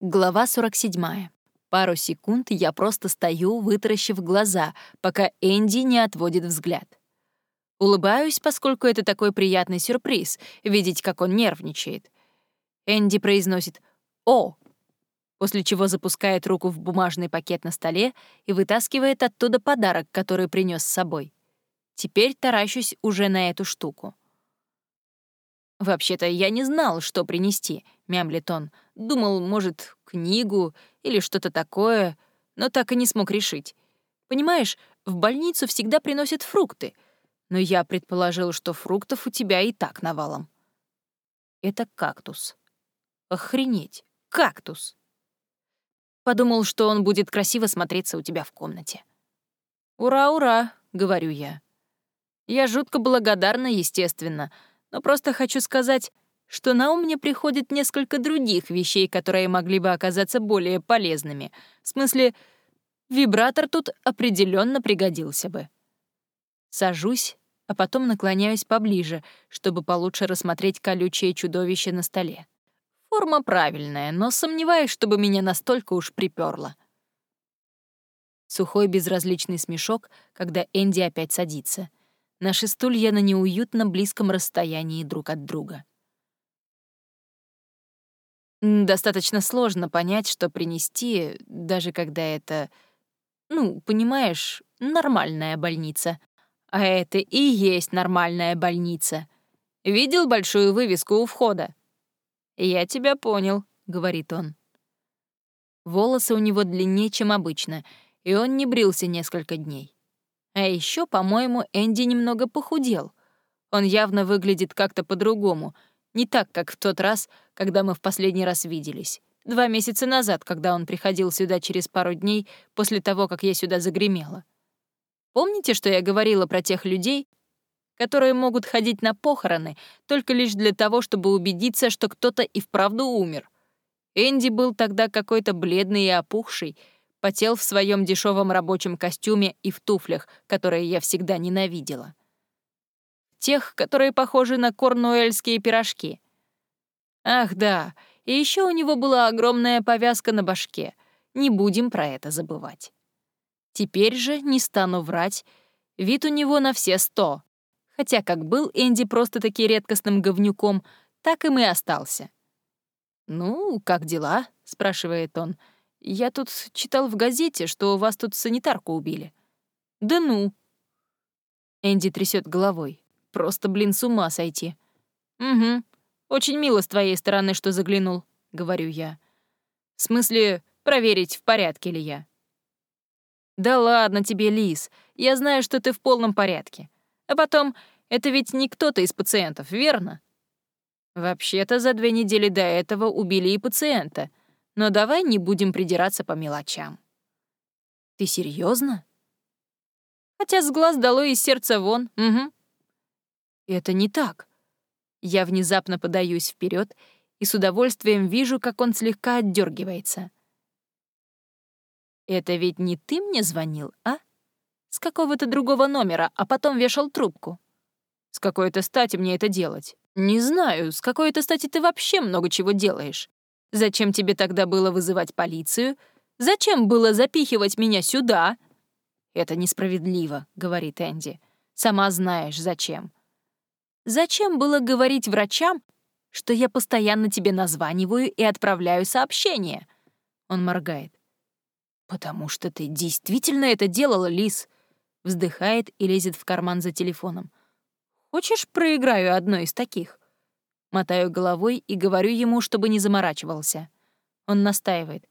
Глава 47. Пару секунд я просто стою, вытаращив глаза, пока Энди не отводит взгляд. Улыбаюсь, поскольку это такой приятный сюрприз — видеть, как он нервничает. Энди произносит «О!», после чего запускает руку в бумажный пакет на столе и вытаскивает оттуда подарок, который принес с собой. Теперь таращусь уже на эту штуку. «Вообще-то я не знал, что принести», — мямлит он. «Думал, может, книгу или что-то такое, но так и не смог решить. Понимаешь, в больницу всегда приносят фрукты, но я предположил, что фруктов у тебя и так навалом». «Это кактус». «Охренеть, кактус!» Подумал, что он будет красиво смотреться у тебя в комнате. «Ура, ура!» — говорю я. Я жутко благодарна, естественно, но просто хочу сказать, что на ум мне приходит несколько других вещей, которые могли бы оказаться более полезными. В смысле, вибратор тут определенно пригодился бы. Сажусь, а потом наклоняюсь поближе, чтобы получше рассмотреть колючее чудовище на столе. Форма правильная, но сомневаюсь, чтобы меня настолько уж приперло. Сухой безразличный смешок, когда Энди опять садится — Наши стулья на неуютно близком расстоянии друг от друга. Достаточно сложно понять, что принести, даже когда это, ну, понимаешь, нормальная больница. А это и есть нормальная больница. Видел большую вывеску у входа? «Я тебя понял», — говорит он. Волосы у него длиннее, чем обычно, и он не брился несколько дней. А еще, по-моему, Энди немного похудел. Он явно выглядит как-то по-другому, не так, как в тот раз, когда мы в последний раз виделись. Два месяца назад, когда он приходил сюда через пару дней после того, как я сюда загремела. Помните, что я говорила про тех людей, которые могут ходить на похороны только лишь для того, чтобы убедиться, что кто-то и вправду умер? Энди был тогда какой-то бледный и опухший, потел в своем дешевом рабочем костюме и в туфлях, которые я всегда ненавидела. Тех, которые похожи на корнуэльские пирожки. Ах да, и еще у него была огромная повязка на башке. Не будем про это забывать. Теперь же, не стану врать, вид у него на все сто. Хотя как был Энди просто-таки редкостным говнюком, так и мы остался. «Ну, как дела?» — спрашивает он. — я тут читал в газете, что у вас тут санитарку убили. Да ну. Энди трясет головой. Просто, блин, с ума сойти. Угу. Очень мило с твоей стороны, что заглянул, говорю я. В смысле, проверить, в порядке ли я. Да ладно тебе, Лис. Я знаю, что ты в полном порядке. А потом, это ведь не кто-то из пациентов, верно? Вообще-то за две недели до этого убили и пациента — но давай не будем придираться по мелочам. Ты серьезно? Хотя с глаз дало из сердца вон, угу. Это не так. Я внезапно подаюсь вперед и с удовольствием вижу, как он слегка отдергивается. Это ведь не ты мне звонил, а? С какого-то другого номера, а потом вешал трубку. С какой-то стати мне это делать? Не знаю, с какой-то стати ты вообще много чего делаешь. Зачем тебе тогда было вызывать полицию? Зачем было запихивать меня сюда?» «Это несправедливо», — говорит Энди. «Сама знаешь, зачем». «Зачем было говорить врачам, что я постоянно тебе названиваю и отправляю сообщения?» Он моргает. «Потому что ты действительно это делала, Лис», — вздыхает и лезет в карман за телефоном. «Хочешь, проиграю одно из таких?» Мотаю головой и говорю ему, чтобы не заморачивался. Он настаивает.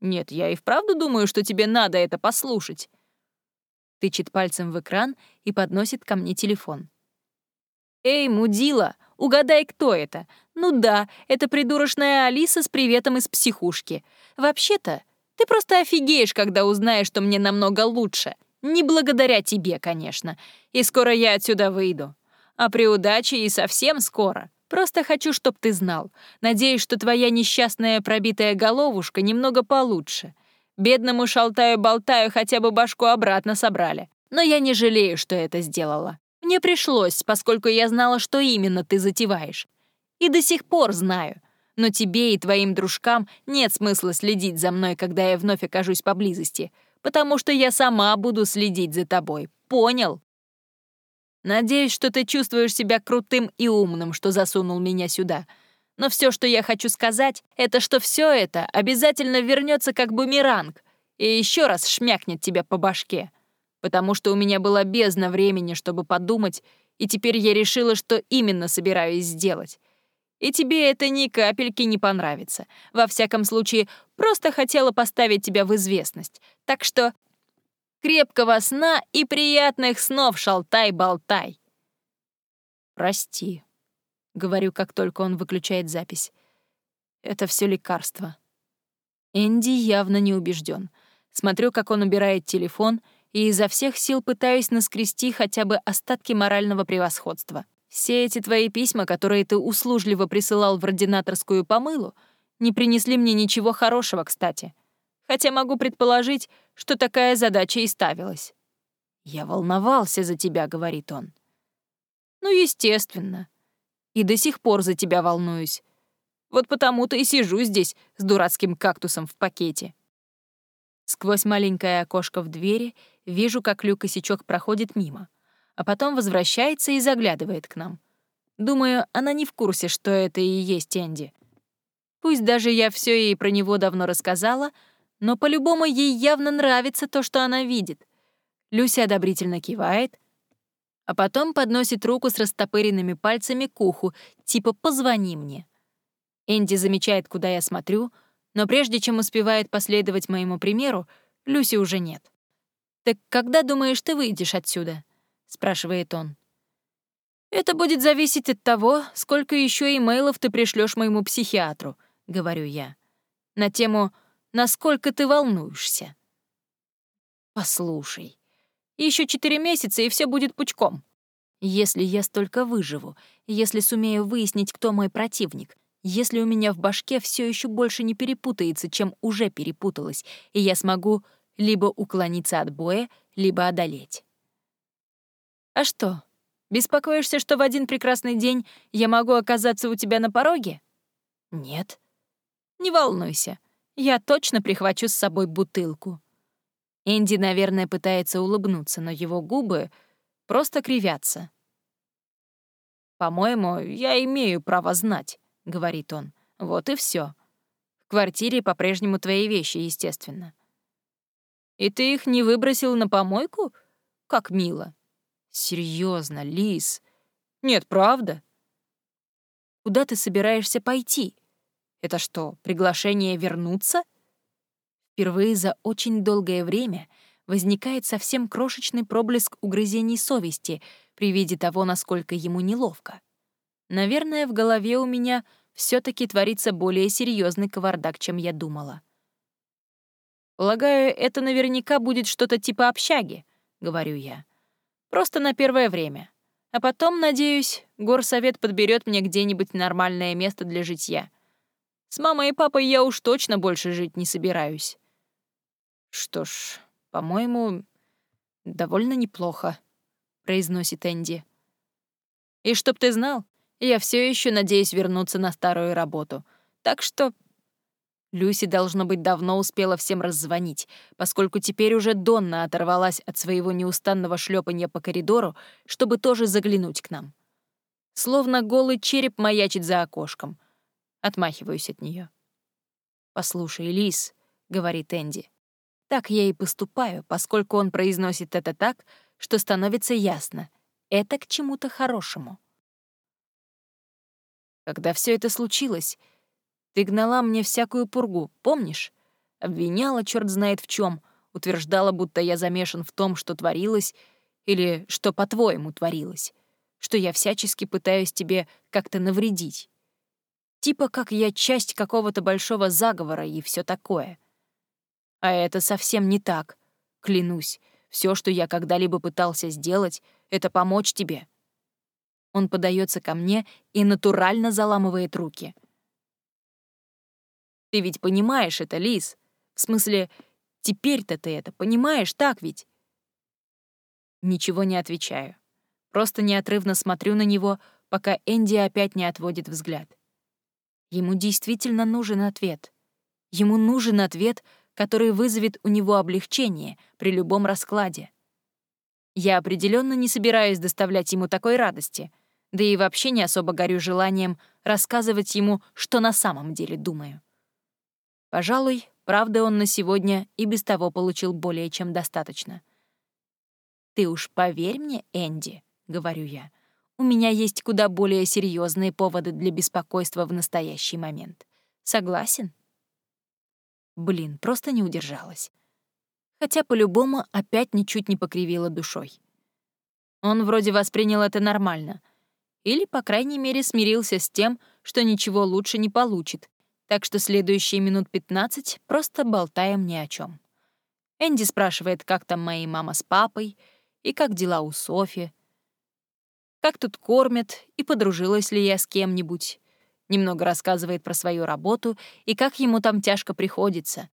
«Нет, я и вправду думаю, что тебе надо это послушать». Тычет пальцем в экран и подносит ко мне телефон. «Эй, мудила, угадай, кто это? Ну да, это придурочная Алиса с приветом из психушки. Вообще-то, ты просто офигеешь, когда узнаешь, что мне намного лучше. Не благодаря тебе, конечно. И скоро я отсюда выйду. А при удаче и совсем скоро. Просто хочу, чтоб ты знал. Надеюсь, что твоя несчастная пробитая головушка немного получше. Бедному шалтаю-болтаю хотя бы башку обратно собрали. Но я не жалею, что это сделала. Мне пришлось, поскольку я знала, что именно ты затеваешь. И до сих пор знаю. Но тебе и твоим дружкам нет смысла следить за мной, когда я вновь окажусь поблизости, потому что я сама буду следить за тобой. Понял? Надеюсь, что ты чувствуешь себя крутым и умным, что засунул меня сюда. Но все, что я хочу сказать, это что все это обязательно вернется как бумеранг и еще раз шмякнет тебя по башке. Потому что у меня было бездна времени, чтобы подумать, и теперь я решила, что именно собираюсь сделать. И тебе это ни капельки не понравится. Во всяком случае, просто хотела поставить тебя в известность. Так что крепкого сна и приятных снов, шалтай-болтай. Прости, — говорю, как только он выключает запись. Это все лекарство. Энди явно не убежден. Смотрю, как он убирает телефон, и изо всех сил пытаюсь наскрести хотя бы остатки морального превосходства. Все эти твои письма, которые ты услужливо присылал в ординаторскую помылу, не принесли мне ничего хорошего, кстати. Хотя могу предположить, что такая задача и ставилась. «Я волновался за тебя», — говорит он. «Ну, естественно. И до сих пор за тебя волнуюсь. Вот потому-то и сижу здесь с дурацким кактусом в пакете». Сквозь маленькое окошко в двери вижу, как Люк Косячок проходит мимо, а потом возвращается и заглядывает к нам. Думаю, она не в курсе, что это и есть Энди. Пусть даже я все ей про него давно рассказала, но по-любому ей явно нравится то, что она видит. Люся одобрительно кивает, а потом подносит руку с растопыренными пальцами к уху, типа «позвони мне». Энди замечает, куда я смотрю — но прежде чем успевает последовать моему примеру, Люси уже нет. «Так когда, думаешь, ты выйдешь отсюда?» — спрашивает он. «Это будет зависеть от того, сколько еще имейлов ты пришлешь моему психиатру», — говорю я. На тему «Насколько ты волнуешься?» «Послушай, еще четыре месяца, и все будет пучком. Если я столько выживу, если сумею выяснить, кто мой противник, если у меня в башке все еще больше не перепутается, чем уже перепуталось, и я смогу либо уклониться от боя, либо одолеть. А что, беспокоишься, что в один прекрасный день я могу оказаться у тебя на пороге? Нет. Не волнуйся, я точно прихвачу с собой бутылку. Энди, наверное, пытается улыбнуться, но его губы просто кривятся. По-моему, я имею право знать. — говорит он. «Вот и все. В квартире по-прежнему твои вещи, естественно». «И ты их не выбросил на помойку? Как мило». Серьезно, Лис. Нет, правда. Куда ты собираешься пойти? Это что, приглашение вернуться? Впервые за очень долгое время возникает совсем крошечный проблеск угрызений совести при виде того, насколько ему неловко. Наверное, в голове у меня все таки творится более серьезный кавардак, чем я думала. «Полагаю, это наверняка будет что-то типа общаги», — говорю я. «Просто на первое время. А потом, надеюсь, горсовет подберет мне где-нибудь нормальное место для житья. С мамой и папой я уж точно больше жить не собираюсь». «Что ж, по-моему, довольно неплохо», — произносит Энди. «И чтоб ты знал, я все еще надеюсь вернуться на старую работу. Так что... Люси, должно быть, давно успела всем раззвонить, поскольку теперь уже Донна оторвалась от своего неустанного шлепанья по коридору, чтобы тоже заглянуть к нам. Словно голый череп маячит за окошком. Отмахиваюсь от нее. «Послушай, Лис», — говорит Энди, — «так я и поступаю, поскольку он произносит это так, что становится ясно. Это к чему-то хорошему». Когда все это случилось, ты гнала мне всякую пургу, помнишь? Обвиняла черт знает в чем, утверждала, будто я замешан в том, что творилось, или что, по-твоему, творилось, что я всячески пытаюсь тебе как-то навредить. Типа как я часть какого-то большого заговора и все такое. А это совсем не так, клянусь. Все, что я когда-либо пытался сделать, это помочь тебе, он подается ко мне и натурально заламывает руки. «Ты ведь понимаешь это, Лис? В смысле, теперь-то ты это понимаешь, так ведь?» Ничего не отвечаю. Просто неотрывно смотрю на него, пока Энди опять не отводит взгляд. Ему действительно нужен ответ. Ему нужен ответ, который вызовет у него облегчение при любом раскладе. Я определенно не собираюсь доставлять ему такой радости, да и вообще не особо горю желанием рассказывать ему, что на самом деле думаю. Пожалуй, правда он на сегодня и без того получил более чем достаточно. «Ты уж поверь мне, Энди», — говорю я, — у меня есть куда более серьезные поводы для беспокойства в настоящий момент. Согласен? Блин, просто не удержалась. Хотя по-любому опять ничуть не покривила душой. Он вроде воспринял это нормально. Или, по крайней мере, смирился с тем, что ничего лучше не получит, так что следующие минут 15 просто болтаем ни о чем. Энди спрашивает, как там мои мама с папой, и как дела у Софи, как тут кормят и подружилась ли я с кем-нибудь. Немного рассказывает про свою работу и как ему там тяжко приходится.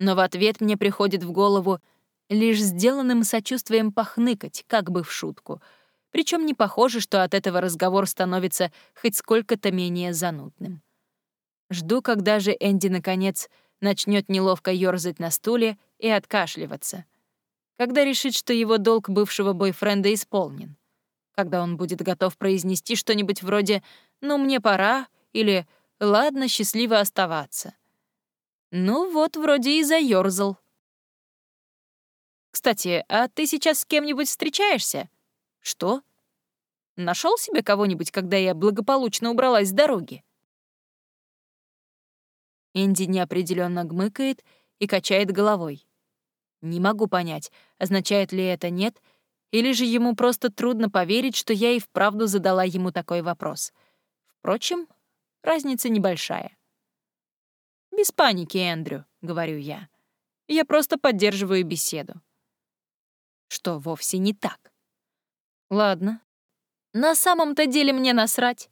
Но в ответ мне приходит в голову лишь сделанным сочувствием похныкать, как бы в шутку. Причем не похоже, что от этого разговор становится хоть сколько-то менее занудным. Жду, когда же Энди, наконец, начнет неловко ёрзать на стуле и откашливаться. Когда решит, что его долг бывшего бойфренда исполнен когда он будет готов произнести что-нибудь вроде «ну, мне пора» или «ладно, счастливо оставаться». Ну вот, вроде и заёрзал. «Кстати, а ты сейчас с кем-нибудь встречаешься?» «Что?» Нашел себе кого-нибудь, когда я благополучно убралась с дороги?» Энди неопределенно гмыкает и качает головой. Не могу понять, означает ли это «нет», или же ему просто трудно поверить, что я и вправду задала ему такой вопрос. Впрочем, разница небольшая. «Без паники, Эндрю», — говорю я. «Я просто поддерживаю беседу». Что вовсе не так. Ладно. На самом-то деле мне насрать.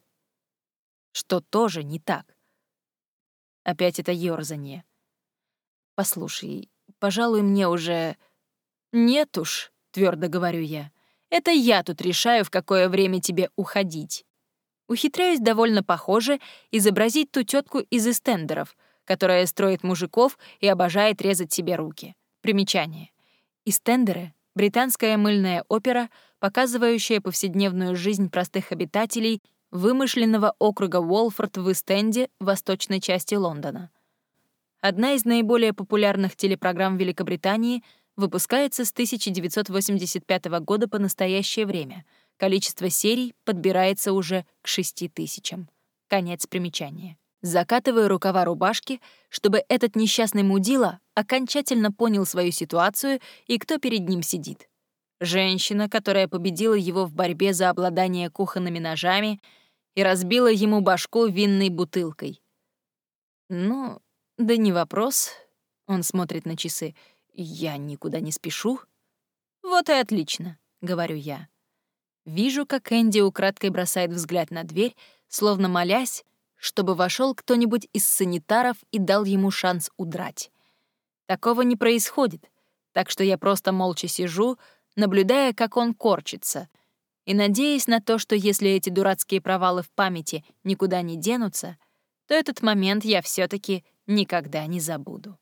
Что тоже не так. Опять это ёрзанье. Послушай, пожалуй, мне уже... Нет уж, твердо говорю я. Это я тут решаю, в какое время тебе уходить. Ухитряюсь довольно похоже изобразить ту тетку из эстендеров, которая строит мужиков и обожает резать себе руки. Примечание. Истендеры — британская мыльная опера, показывающая повседневную жизнь простых обитателей вымышленного округа Уолфорд в Истенде, восточной части Лондона. Одна из наиболее популярных телепрограмм Великобритании — выпускается с 1985 года по настоящее время. Количество серий подбирается уже к 6 тысячам. Конец примечания. Закатываю рукава рубашки, чтобы этот несчастный мудила окончательно понял свою ситуацию и кто перед ним сидит. Женщина, которая победила его в борьбе за обладание кухонными ножами и разбила ему башку винной бутылкой. «Ну, да не вопрос», — он смотрит на часы, — «Я никуда не спешу». «Вот и отлично», — говорю я. Вижу, как Энди украдкой бросает взгляд на дверь, словно молясь, чтобы вошел кто-нибудь из санитаров и дал ему шанс удрать. Такого не происходит, так что я просто молча сижу, наблюдая, как он корчится, и надеясь на то, что если эти дурацкие провалы в памяти никуда не денутся, то этот момент я все таки никогда не забуду.